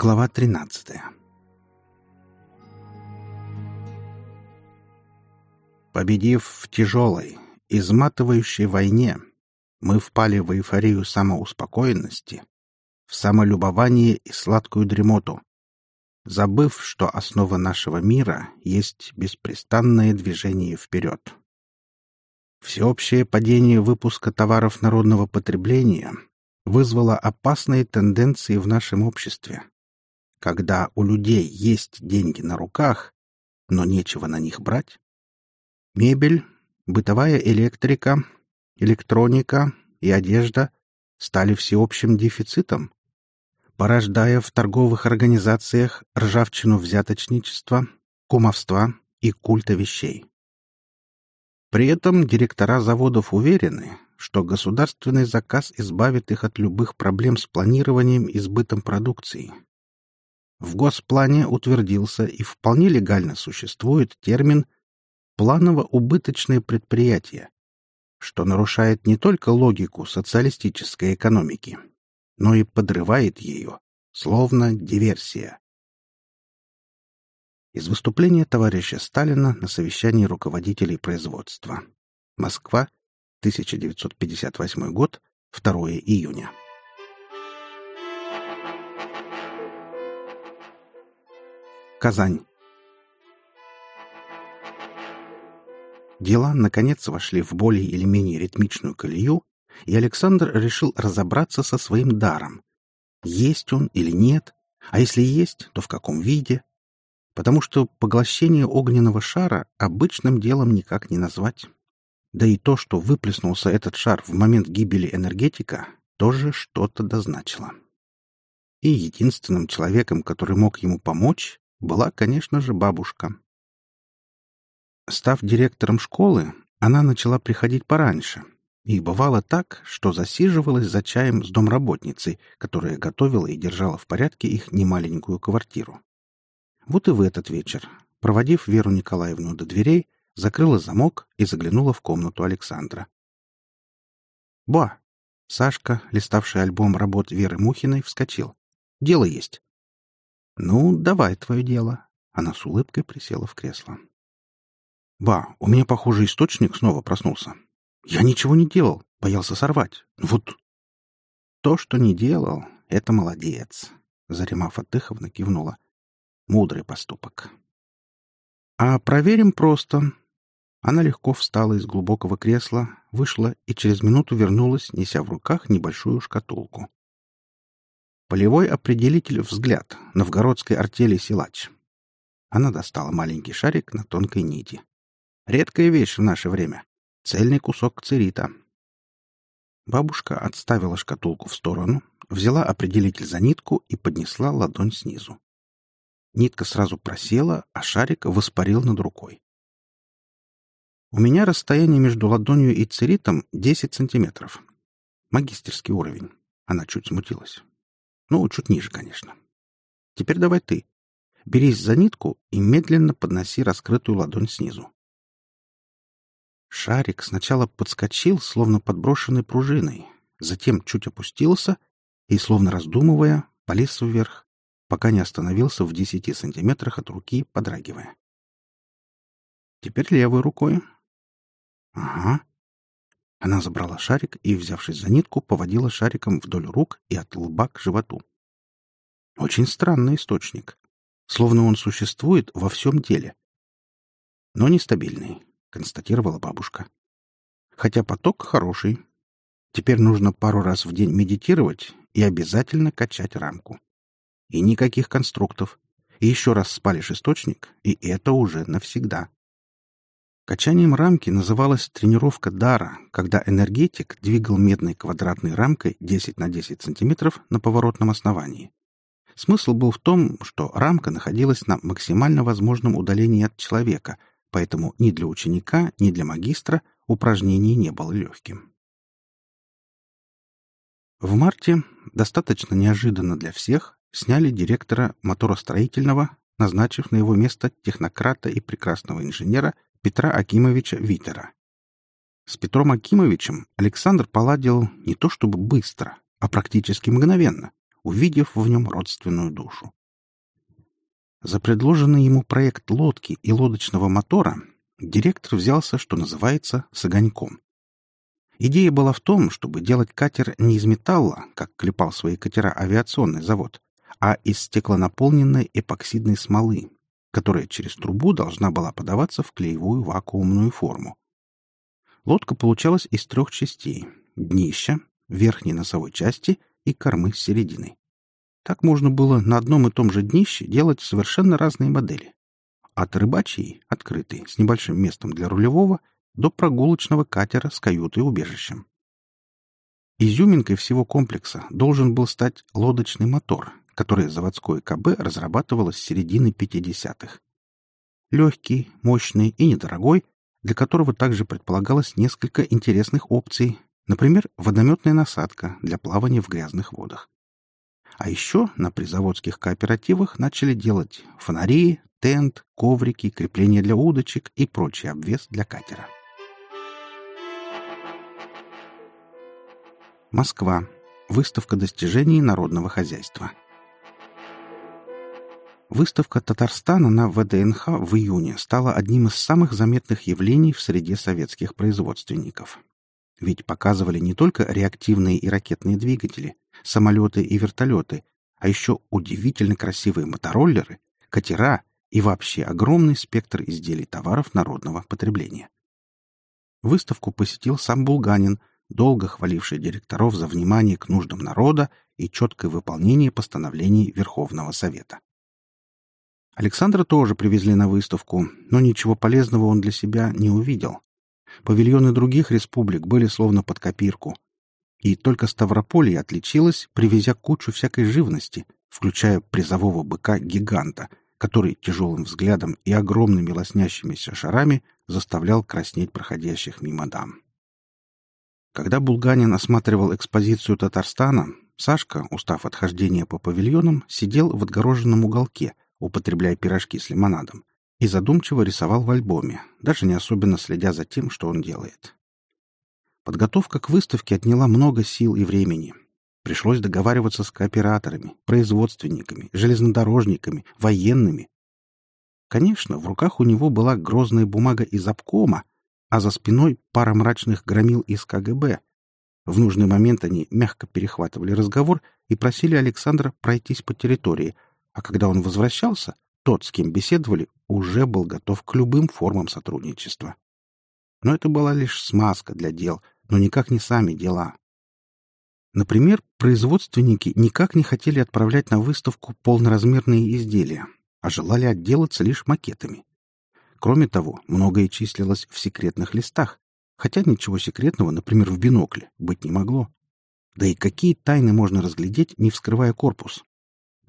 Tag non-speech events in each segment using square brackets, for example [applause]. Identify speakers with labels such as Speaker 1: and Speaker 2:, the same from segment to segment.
Speaker 1: Глава 13 Победив в тяжелой, изматывающей войне, мы впали в эйфорию самоуспокоенности, в самолюбование и сладкую дремоту, забыв, что основа нашего мира есть беспрестанное движение вперед. Всеобщее падение выпуска товаров народного потребления вызвало опасные тенденции в нашем обществе, когда у людей есть деньги на руках, но нечего на них брать. Мебель, бытовая электрика, электроника и одежда стали всеобщим дефицитом, порождая в торговых организациях ржавчину взяточничества, кумовства и культа вещей. При этом директора заводов уверены, что государственный заказ избавит их от любых проблем с планированием и сбытом продукции. В Госплане утвердился и вполне легально существует термин «планово-убыточное предприятие», что нарушает не только логику социалистической экономики, но и подрывает ее, словно диверсия. Из выступления товарища Сталина на совещании руководителей производства. Москва, 1958 год, 2 июня. Казань. Дела, наконец, вошли в более или менее ритмичную колею, и Александр решил разобраться со своим даром. Есть он или нет, а если есть, то в каком виде? Потому что поглощение огненного шара обычным делом никак не назвать. Да и то, что выплеснулся этот шар в момент гибели энергетика, тоже что-то дозначило. И единственным человеком, который мог ему помочь, была, конечно же, бабушка. Став директором школы, она начала приходить пораньше, и бывало так, что засиживалась за чаем с домработницей, которая готовила и держала в порядке их немаленькую квартиру. Вот и в этот вечер, проводив Веру Николаевну до дверей, закрыла замок и заглянула в комнату Александра. «Ба!» Сашка, листавший альбом работ Веры Мухиной, вскочил. «Дело есть. «Ну, давай твое дело». Она с улыбкой присела в кресло. «Ба, у меня, похоже, источник снова проснулся. Я ничего не делал, боялся сорвать. Вот...» «То, что не делал, — это молодец», — Заремав Атыховна кивнула. «Мудрый поступок». «А проверим просто». Она легко встала из глубокого кресла, вышла и через минуту вернулась, неся в руках небольшую шкатулку. Полевой определитель «Взгляд» новгородской артели «Силач». Она достала маленький шарик на тонкой нити. Редкая вещь в наше время. Цельный кусок цирита. Бабушка отставила шкатулку в сторону, взяла определитель за нитку и поднесла ладонь снизу. Нитка сразу просела, а шарик воспарил над рукой. У меня расстояние между ладонью и циритом 10 сантиметров. Магистерский уровень. Она чуть смутилась. Ну, чуть ниже, конечно. Теперь давай ты. Берись за нитку и медленно подноси раскрытую ладонь снизу. Шарик сначала подскочил, словно подброшенный пружиной, затем чуть опустился и, словно раздумывая, полез вверх, пока не остановился в десяти сантиметрах от руки, подрагивая. Теперь левой рукой. Ага. Она забрала шарик и, взявшись за нитку, поводила шариком вдоль рук и от лба к животу. Очень странный источник. Словно он существует во всем теле. Но нестабильный, констатировала бабушка. Хотя поток хороший. Теперь нужно пару раз в день медитировать и обязательно качать рамку. И никаких конструктов. И еще раз спалишь источник, и это уже навсегда. Качанием рамки называлась тренировка дара, когда энергетик двигал медной квадратной рамкой 10 на 10 сантиметров на поворотном основании. Смысл был в том, что рамка находилась на максимально возможном удалении от человека, поэтому ни для ученика, ни для магистра упражнение не было легким. В марте, достаточно неожиданно для всех, сняли директора моторостроительного, назначив на его место технократа и прекрасного инженера – Петра Акимовича Витера. С Петром Акимовичем Александр поладил не то чтобы быстро, а практически мгновенно, увидев в нем родственную душу. За предложенный ему проект лодки и лодочного мотора директор взялся, что называется, с огоньком. Идея была в том, чтобы делать катер не из металла, как клепал свои катера авиационный завод, а из стеклонаполненной эпоксидной смолы, которая через трубу должна была подаваться в клеевую вакуумную форму. Лодка получалась из трех частей — днища, верхней носовой части и кормы с серединой. Так можно было на одном и том же днище делать совершенно разные модели. От рыбачьей, открытой, с небольшим местом для рулевого, до прогулочного катера с каютой-убежищем. Изюминкой всего комплекса должен был стать лодочный мотор, который заводской КБ разрабатывалось с середины 50-х. Легкий, мощный и недорогой, для которого также предполагалось несколько интересных опций, например, водометная насадка для плавания в грязных водах. А еще на призаводских кооперативах начали делать фонари, тент, коврики, крепления для удочек и прочий обвес для катера. Москва. Выставка достижений народного хозяйства. Выставка Татарстана на ВДНХ в июне стала одним из самых заметных явлений в среде советских производственников. Ведь показывали не только реактивные и ракетные двигатели, самолеты и вертолеты, а еще удивительно красивые мотороллеры, катера и вообще огромный спектр изделий товаров народного потребления. Выставку посетил сам Булганин, долго хваливший директоров за внимание к нуждам народа и четкое выполнение постановлений Верховного Совета. Александра тоже привезли на выставку, но ничего полезного он для себя не увидел. Павильоны других республик были словно под копирку. И только Ставрополье отличилось, привезя кучу всякой живности, включая призового быка-гиганта, который тяжелым взглядом и огромными лоснящимися шарами заставлял краснеть проходящих мимо дам. Когда Булганин осматривал экспозицию Татарстана, Сашка, устав от хождения по павильонам, сидел в отгороженном уголке — употребляя пирожки с лимонадом, и задумчиво рисовал в альбоме, даже не особенно следя за тем, что он делает. Подготовка к выставке отняла много сил и времени. Пришлось договариваться с кооператорами, производственниками, железнодорожниками, военными. Конечно, в руках у него была грозная бумага из обкома, а за спиной пара мрачных громил из КГБ. В нужный момент они мягко перехватывали разговор и просили Александра пройтись по территории — а когда он возвращался, тот, с кем беседовали, уже был готов к любым формам сотрудничества. Но это была лишь смазка для дел, но никак не сами дела. Например, производственники никак не хотели отправлять на выставку полноразмерные изделия, а желали отделаться лишь макетами. Кроме того, многое числилось в секретных листах, хотя ничего секретного, например, в бинокле, быть не могло. Да и какие тайны можно разглядеть, не вскрывая корпус?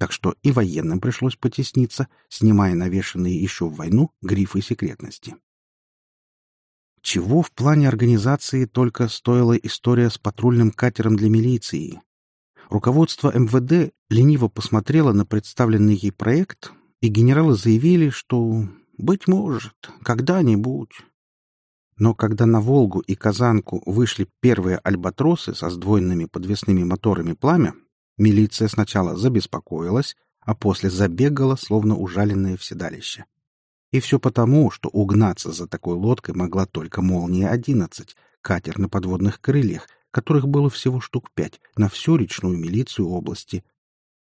Speaker 1: Так что и военным пришлось потесниться, снимая навешанные еще в войну грифы секретности. Чего в плане организации только стоила история с патрульным катером для милиции. Руководство МВД лениво посмотрело на представленный ей проект, и генералы заявили, что, быть может, когда-нибудь. Но когда на «Волгу» и «Казанку» вышли первые альбатросы со сдвоенными подвесными моторами «Пламя», Милиция сначала забеспокоилась, а после забегала, словно ужаленное в седалище. И все потому, что угнаться за такой лодкой могла только «Молния-11», катер на подводных крыльях, которых было всего штук пять на всю речную милицию области,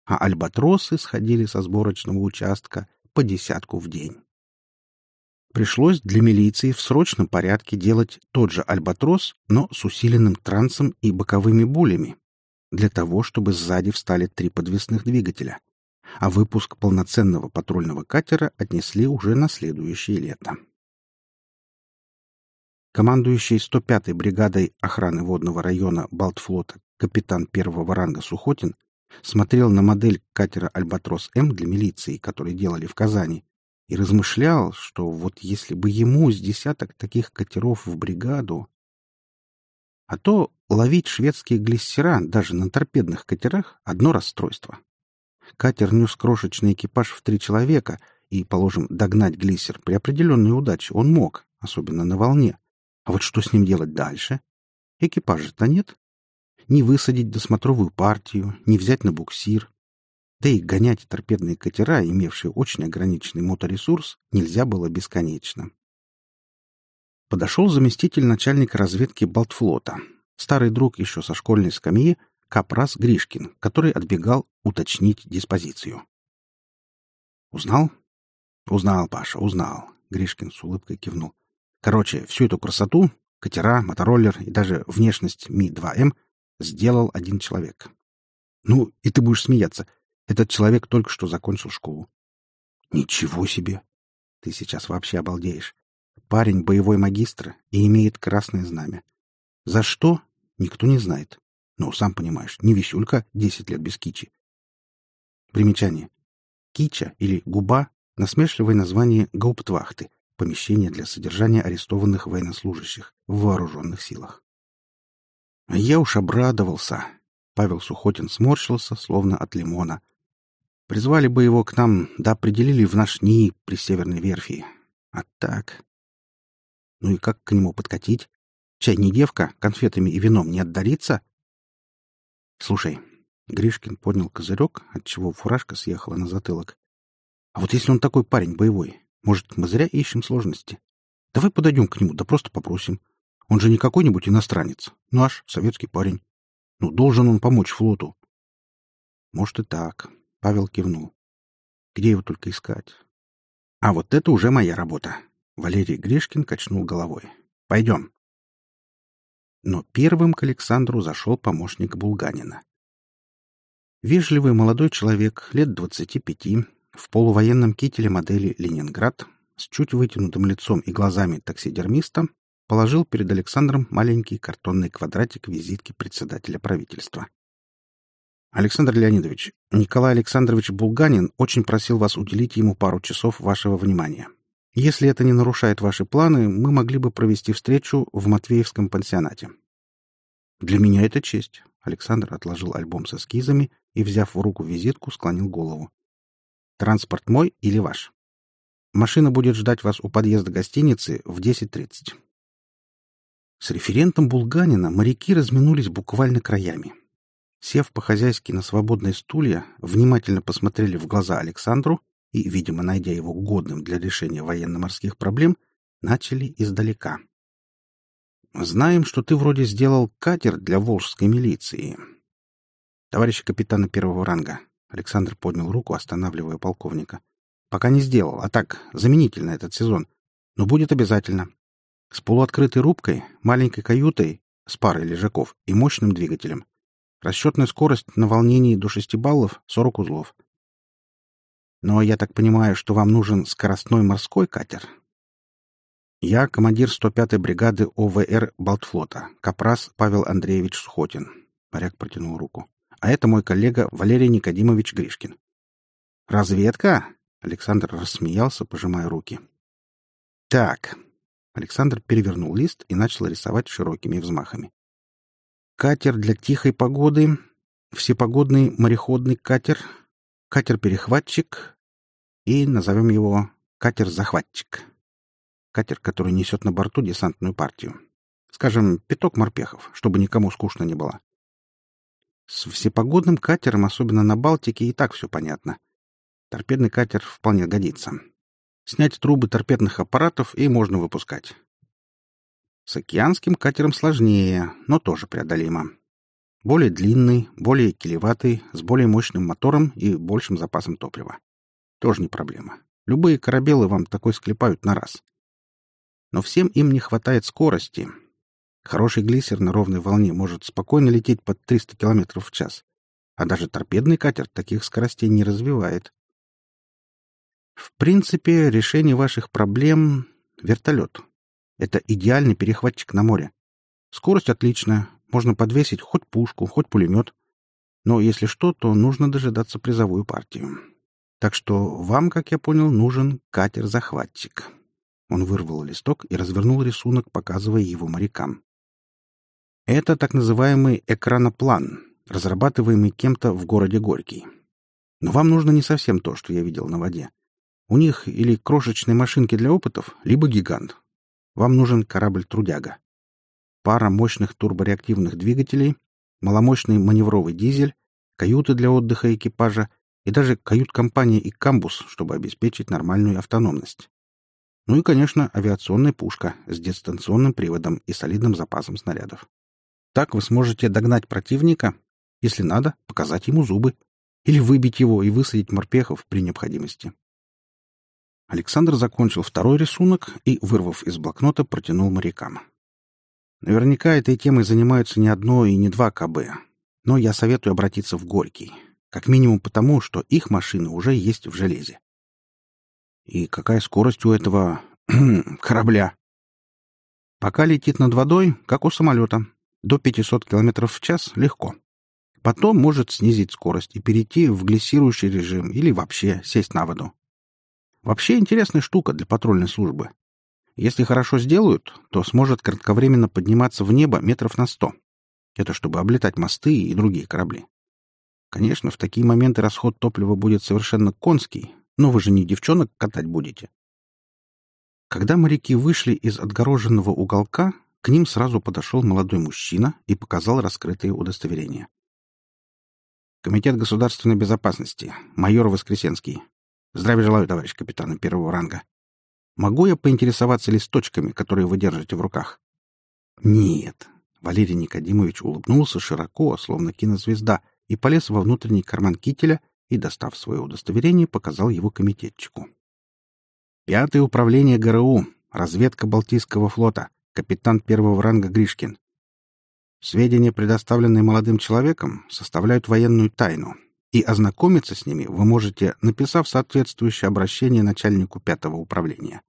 Speaker 1: а альбатросы сходили со сборочного участка по десятку в день. Пришлось для милиции в срочном порядке делать тот же альбатрос, но с усиленным трансом и боковыми булями, для того, чтобы сзади встали три подвесных двигателя, а выпуск полноценного патрульного катера отнесли уже на следующее лето. Командующий 105-й бригадой охраны водного района Балтфлота капитан первого ранга Сухотин смотрел на модель катера «Альбатрос-М» для милиции, который делали в Казани, и размышлял, что вот если бы ему с десяток таких катеров в бригаду... А то ловить шведские глиссера даже на торпедных катерах — одно расстройство. Катер нес крошечный экипаж в три человека, и, положим, догнать глиссер при определенной удаче он мог, особенно на волне. А вот что с ним делать дальше? Экипажа-то нет. ни высадить досмотровую партию, ни взять на буксир. Да и гонять торпедные катера, имевшие очень ограниченный моторесурс, нельзя было бесконечно. Подошел заместитель начальника разведки Балтфлота, старый друг еще со школьной скамьи, Капрас Гришкин, который отбегал уточнить диспозицию. «Узнал?» «Узнал, Паша, узнал», — Гришкин с улыбкой кивнул. «Короче, всю эту красоту, катера, мотороллер и даже внешность Ми-2М сделал один человек. Ну, и ты будешь смеяться. Этот человек только что закончил школу. Ничего себе! Ты сейчас вообще обалдеешь. Парень боевой магистр и имеет красное знамя. За что? Никто не знает. Ну, сам понимаешь, не висюлька десять лет без кичи. Примечание. Кича или губа — насмешливое название гауптвахты, помещение для содержания арестованных военнослужащих в вооруженных силах. Я уж обрадовался. Павел Сухотин сморщился, словно от лимона. Призвали бы его к нам, да определили в наш НИИ при Северной верфи. А так... Ну и как к нему подкатить? Чай не девка, конфетами и вином не отдарится? Слушай, Гришкин поднял козырек, отчего фуражка съехала на затылок. А вот если он такой парень боевой, может, мы зря ищем сложности? Давай подойдем к нему, да просто попросим. Он же не какой-нибудь иностранец. Наш, советский парень. Ну, должен он помочь флоту. Может и так. Павел кивнул. Где его только искать? А вот это уже моя работа. Валерий Гришкин качнул головой. Пойдем. Но первым к Александру зашел помощник Булганина. Вежливый молодой человек, лет двадцати пяти, в полувоенном кителе модели «Ленинград», с чуть вытянутым лицом и глазами таксидермиста, положил перед Александром маленький картонный квадратик визитки председателя правительства. «Александр Леонидович, Николай Александрович Булганин очень просил вас уделить ему пару часов вашего внимания. Если это не нарушает ваши планы, мы могли бы провести встречу в Матвеевском пансионате». «Для меня это честь», — Александр отложил альбом с эскизами и, взяв в руку визитку, склонил голову. «Транспорт мой или ваш?» Машина будет ждать вас у подъезда гостиницы в 10.30. С референтом Булганина моряки разминулись буквально краями. Сев по-хозяйски на свободные стулья, внимательно посмотрели в глаза Александру и, видимо, найдя его годным для решения военно-морских проблем, начали издалека. «Знаем, что ты вроде сделал катер для волжской милиции. Товарищ капитана первого ранга». Александр поднял руку, останавливая полковника. «Пока не сделал, а так, заменитель на этот сезон. Но будет обязательно. С полуоткрытой рубкой, маленькой каютой с парой лежаков и мощным двигателем. Расчетная скорость на волнении до 6 баллов — 40 узлов. Но я так понимаю, что вам нужен скоростной морской катер? Я командир 105-й бригады ОВР Балтфлота, капрас Павел Андреевич Сухотин. Моряк протянул руку. А это мой коллега Валерий Никодимович Гришкин. «Разведка?» — Александр рассмеялся, пожимая руки. «Так, Александр перевернул лист и начал рисовать широкими взмахами. Катер для тихой погоды, всепогодный мореходный катер, катер-перехватчик и назовем его катер-захватчик. Катер, который несет на борту десантную партию. Скажем, пяток морпехов, чтобы никому скучно не было. С всепогодным катером, особенно на Балтике, и так все понятно. Торпедный катер вполне годится. Снять трубы торпедных аппаратов и можно выпускать. С океанским катером сложнее, но тоже преодолимо. Более длинный, более килеватый, с более мощным мотором и большим запасом топлива. Тоже не проблема. Любые корабелы вам такой склепают на раз. Но всем им не хватает скорости. Хороший глиссер на ровной волне может спокойно лететь под 300 км в час. А даже торпедный катер таких скоростей не развивает. В принципе, решение ваших проблем — вертолет. Это идеальный перехватчик на море. Скорость отличная, можно подвесить хоть пушку, хоть пулемет. Но если что, то нужно дожидаться призовую партию. Так что вам, как я понял, нужен катер-захватчик. Он вырвал листок и развернул рисунок, показывая его морякам. Это так называемый экраноплан, разрабатываемый кем-то в городе Горький. Но вам нужно не совсем то, что я видел на воде. У них или крошечные машинки для опытов, либо гигант. Вам нужен корабль-трудяга. Пара мощных турбореактивных двигателей, маломощный маневровый дизель, каюты для отдыха экипажа и даже кают-компания и камбус, чтобы обеспечить нормальную автономность. Ну и, конечно, авиационная пушка с дистанционным приводом и солидным запасом снарядов. Так вы сможете догнать противника, если надо, показать ему зубы, или выбить его и высадить морпехов при необходимости. Александр закончил второй рисунок и, вырвав из блокнота, протянул морякам. Наверняка этой темой занимаются не одно и не два КБ, но я советую обратиться в Горький, как минимум потому, что их машины уже есть в железе. И какая скорость у этого [clears throat] корабля? Пока летит над водой, как у самолета. До 500 км в час легко. Потом может снизить скорость и перейти в глиссирующий режим или вообще сесть на воду. Вообще интересная штука для патрульной службы. Если хорошо сделают, то сможет кратковременно подниматься в небо метров на сто. Это чтобы облетать мосты и другие корабли. Конечно, в такие моменты расход топлива будет совершенно конский, но вы же не девчонок катать будете. Когда моряки вышли из отгороженного уголка, к ним сразу подошел молодой мужчина и показал раскрытые удостоверения. Комитет государственной безопасности. Майор Воскресенский. Здравия желаю, товарищ капитан первого ранга. Могу я поинтересоваться листочками, которые вы держите в руках? Нет. Валерий Никодимович улыбнулся широко, словно кинозвезда, и полез во внутренний карман кителя и, достав свое удостоверение, показал его комитетчику. Пятое управление ГРУ, разведка Балтийского флота, капитан первого ранга Гришкин. Сведения, предоставленные молодым человеком, составляют военную тайну, и ознакомиться с ними вы можете, написав соответствующее обращение начальнику пятого управления.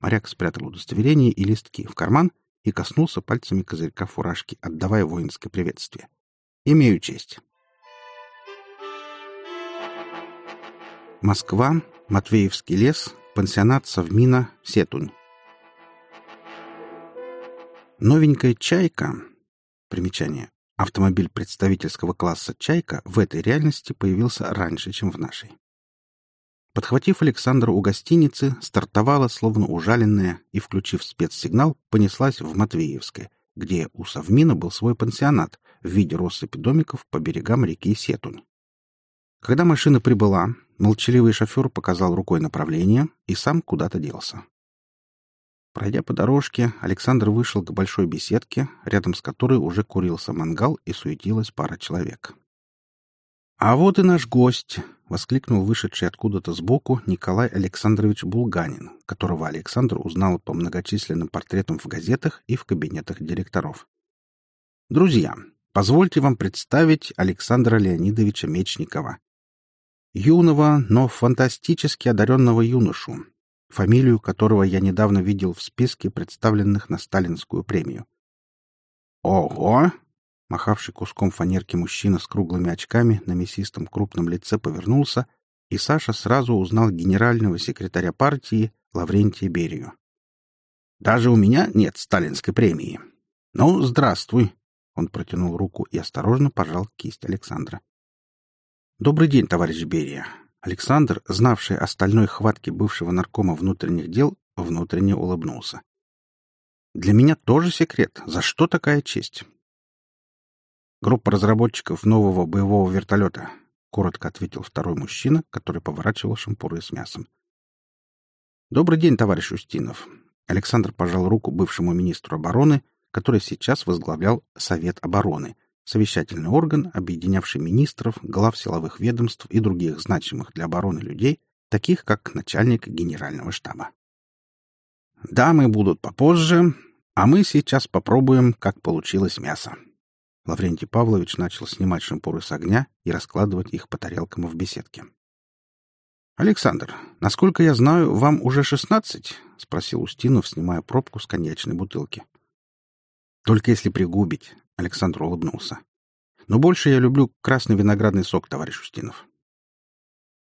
Speaker 1: Моряк спрятал удостоверение и листки в карман и коснулся пальцами козырька фуражки, отдавая воинское приветствие. «Имею честь». Москва, Матвеевский лес, пансионат Совмина, Сетунь. Новенькая «Чайка» Примечание. Автомобиль представительского класса «Чайка» в этой реальности появился раньше, чем в нашей. Подхватив Александра у гостиницы, стартовала, словно ужаленная, и, включив спецсигнал, понеслась в Матвеевское, где у Совмина был свой пансионат в виде россыпи домиков по берегам реки Сетунь. Когда машина прибыла, молчаливый шофер показал рукой направление и сам куда-то делся. Пройдя по дорожке, Александр вышел к большой беседке, рядом с которой уже курился мангал и суетилась пара человек. «А вот и наш гость!» — воскликнул вышедший откуда-то сбоку Николай Александрович Булганин, которого Александр узнал по многочисленным портретам в газетах и в кабинетах директоров. «Друзья, позвольте вам представить Александра Леонидовича Мечникова. Юного, но фантастически одаренного юношу, фамилию которого я недавно видел в списке представленных на сталинскую премию. «Ого!» — махавший куском фанерки мужчина с круглыми очками на мясистом крупном лице повернулся, и Саша сразу узнал генерального секретаря партии Лаврентия Берию. «Даже у меня нет сталинской премии. Ну, здравствуй!» Он протянул руку и осторожно пожал кисть Александра. «Добрый день, товарищ Берия. Александр, знавший о стальной хватке бывшего наркома внутренних дел, внутренне улыбнулся. «Для меня тоже секрет. За что такая честь?» «Группа разработчиков нового боевого вертолета», — коротко ответил второй мужчина, который поворачивал шампуры с мясом. «Добрый день, товарищ Устинов». Александр пожал руку бывшему министру обороны, который сейчас возглавлял Совет обороны — совещательный орган, объединявший министров, глав силовых ведомств и других значимых для обороны людей, таких как начальник генерального штаба. Дамы будут попозже, а мы сейчас попробуем, как получилось мясо. Лаврентий Павлович начал снимать шампуры с огня и раскладывать их по тарелкам в беседке. «Александр, насколько я знаю, вам уже шестнадцать?» — спросил Устинов, снимая пробку с коньячной бутылки. «Только если пригубить», Александр улыбнулся. «Но больше я люблю красный виноградный сок, товарищ Устинов».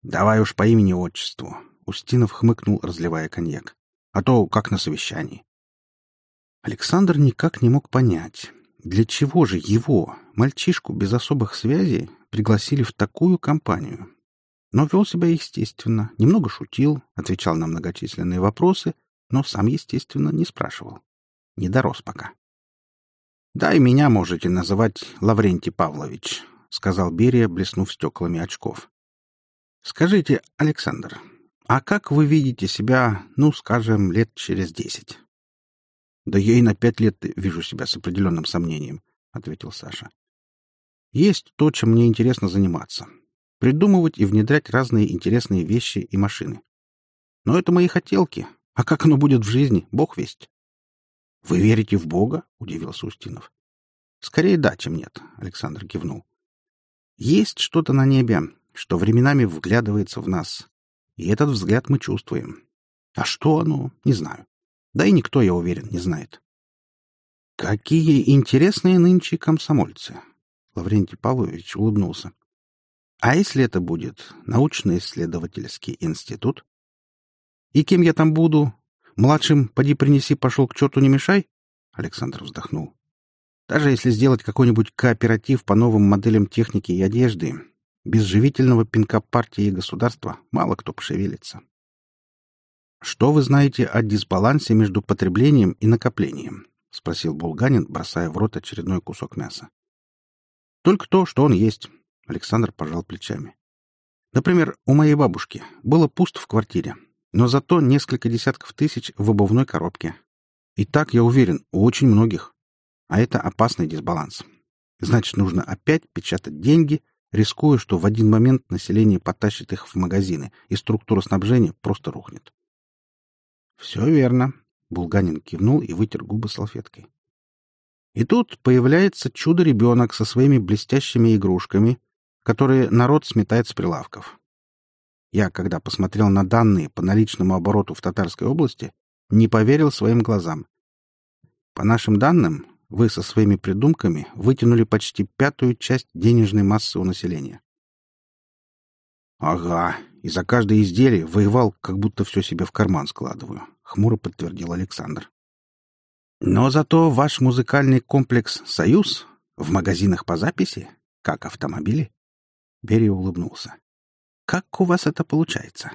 Speaker 1: «Давай уж по имени-отчеству», — Устинов хмыкнул, разливая коньяк. «А то как на совещании». Александр никак не мог понять, для чего же его, мальчишку без особых связей, пригласили в такую компанию. Но вел себя естественно, немного шутил, отвечал на многочисленные вопросы, но сам, естественно, не спрашивал. Не дорос пока. «Да и меня можете называть Лаврентий Павлович», — сказал Берия, блеснув стеклами очков. «Скажите, Александр, а как вы видите себя, ну, скажем, лет через десять?» «Да я и на пять лет вижу себя с определенным сомнением», — ответил Саша. «Есть то, чем мне интересно заниматься. Придумывать и внедрять разные интересные вещи и машины. Но это мои хотелки. А как оно будет в жизни, бог весть». «Вы верите в Бога?» — удивился Устинов. «Скорее да, чем нет», — Александр кивнул. «Есть что-то на небе, что временами вглядывается в нас. И этот взгляд мы чувствуем. А что оно, не знаю. Да и никто, я уверен, не знает». «Какие интересные нынче комсомольцы!» Лаврентий Павлович улыбнулся. «А если это будет научно-исследовательский институт? И кем я там буду? Младшим «поди принеси, пошел к черту, не мешай»?» Александр вздохнул. «Даже если сделать какой-нибудь кооператив по новым моделям техники и одежды, без живительного пинка партии и государства мало кто пошевелится». «Что вы знаете о дисбалансе между потреблением и накоплением?» — спросил Булганин, бросая в рот очередной кусок мяса. «Только то, что он есть», — Александр пожал плечами. «Например, у моей бабушки было пусто в квартире, но зато несколько десятков тысяч в обувной коробке. И так, я уверен, у очень многих. А это опасный дисбаланс. Значит, нужно опять печатать деньги, рискуя, что в один момент население потащит их в магазины, и структура снабжения просто рухнет. «Все верно», — Булганин кивнул и вытер губы салфеткой. И тут появляется чудо-ребенок со своими блестящими игрушками, которые народ сметает с прилавков. Я, когда посмотрел на данные по наличному обороту в Татарской области, не поверил своим глазам. По нашим данным, вы со своими придумками вытянули почти пятую часть денежной массы у населения. «Ага, и за каждое изделие воевал, как будто все себе в карман складываю», — хмуро подтвердил Александр. «Но зато ваш музыкальный комплекс «Союз» в магазинах по записи, как автомобили?» Берия улыбнулся. Как у вас это получается?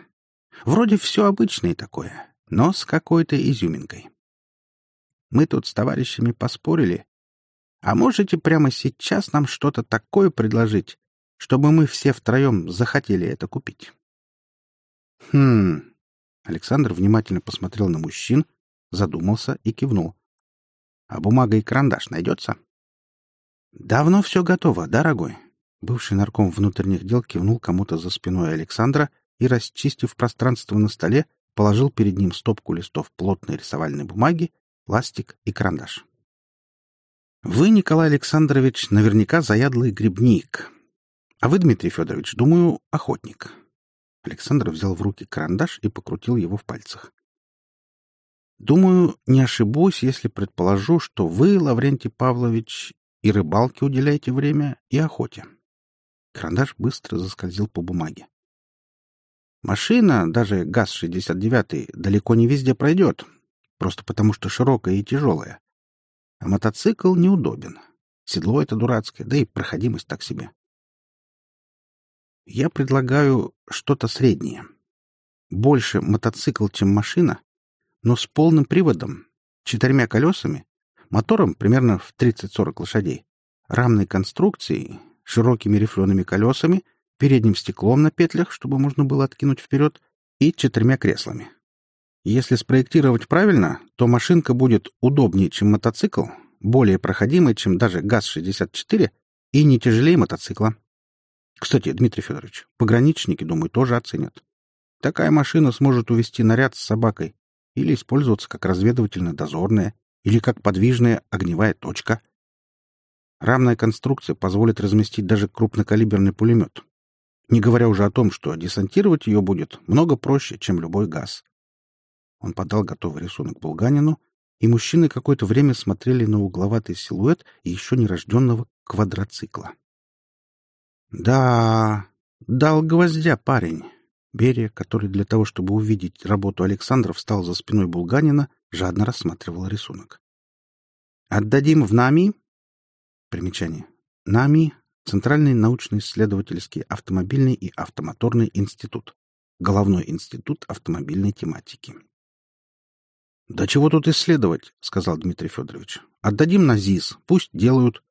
Speaker 1: Вроде все обычное такое, но с какой-то изюминкой. Мы тут с товарищами поспорили. А можете прямо сейчас нам что-то такое предложить, чтобы мы все втроем захотели это купить? Хм. Александр внимательно посмотрел на мужчин, задумался и кивнул. А бумага и карандаш найдется? Давно все готово, дорогой. Бывший нарком внутренних дел кивнул кому-то за спиной Александра и, расчистив пространство на столе, положил перед ним стопку листов плотной рисовальной бумаги, пластик и карандаш. «Вы, Николай Александрович, наверняка заядлый грибник. А вы, Дмитрий Федорович, думаю, охотник». Александр взял в руки карандаш и покрутил его в пальцах. «Думаю, не ошибусь, если предположу, что вы, Лаврентий Павлович, и рыбалке уделяете время, и охоте. Карандаш быстро заскользил по бумаге. Машина, даже ГАЗ-69, далеко не везде пройдет, просто потому что широкая и тяжелая. А мотоцикл неудобен. Седло это дурацкое, да и проходимость так себе. Я предлагаю что-то среднее. Больше мотоцикл, чем машина, но с полным приводом, четырьмя колесами, мотором примерно в 30-40 лошадей, рамной конструкцией, широкими рифлеными колесами, передним стеклом на петлях, чтобы можно было откинуть вперед, и четырьмя креслами. Если спроектировать правильно, то машинка будет удобнее, чем мотоцикл, более проходимой, чем даже ГАЗ-64 и не тяжелее мотоцикла. Кстати, Дмитрий Федорович, пограничники, думаю, тоже оценят. Такая машина сможет увести наряд с собакой или использоваться как разведывательно-дозорная, или как подвижная огневая точка — Рамная конструкция позволит разместить даже крупнокалиберный пулемет. Не говоря уже о том, что десантировать ее будет много проще, чем любой газ. Он подал готовый рисунок Булганину, и мужчины какое-то время смотрели на угловатый силуэт еще нерожденного квадроцикла. «Да, дал гвоздя парень». Берия, который для того, чтобы увидеть работу Александра, встал за спиной Булганина, жадно рассматривал рисунок. «Отдадим в НАМИ Примечание. НАМИ — Центральный научно-исследовательский автомобильный и автомоторный институт. Головной институт автомобильной тематики. Да чего тут исследовать, сказал Дмитрий Федорович. Отдадим на ЗИС, пусть делают.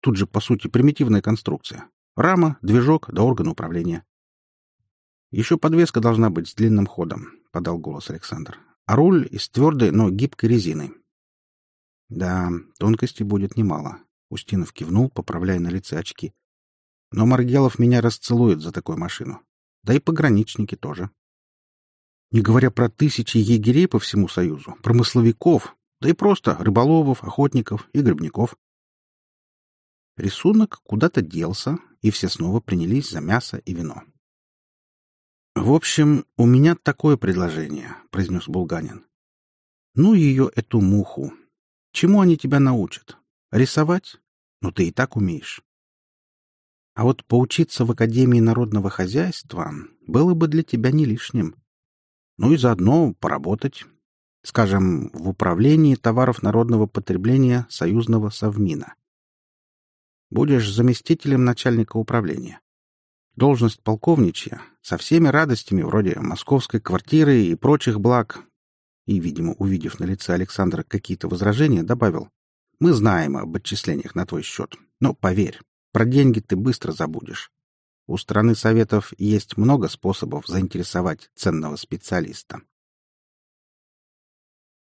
Speaker 1: Тут же, по сути, примитивная конструкция. Рама, движок да орган управления. Еще подвеска должна быть с длинным ходом, подал голос Александр. А руль из твердой, но гибкой резины. Да, тонкости будет немало. Устинов кивнул, поправляя на лице очки. Но Маргелов меня расцелует за такую машину. Да и пограничники тоже. Не говоря про тысячи егерей по всему Союзу, промысловиков, да и просто рыболовов, охотников и грибников. Рисунок куда-то делся, и все снова принялись за мясо и вино. «В общем, у меня такое предложение», — произнес Булганин. «Ну ее, эту муху. Чему они тебя научат? Рисовать? Ну ты и так умеешь. А вот поучиться в Академии народного хозяйства было бы для тебя не лишним. Ну и заодно поработать, скажем, в управлении товаров народного потребления союзного совмина. Будешь заместителем начальника управления. Должность полковничья со всеми радостями вроде московской квартиры и прочих благ. И, видимо, увидев на лице Александра какие-то возражения, добавил. Мы знаем об отчислениях на твой счет, но поверь, про деньги ты быстро забудешь. У страны Советов есть много способов заинтересовать ценного специалиста.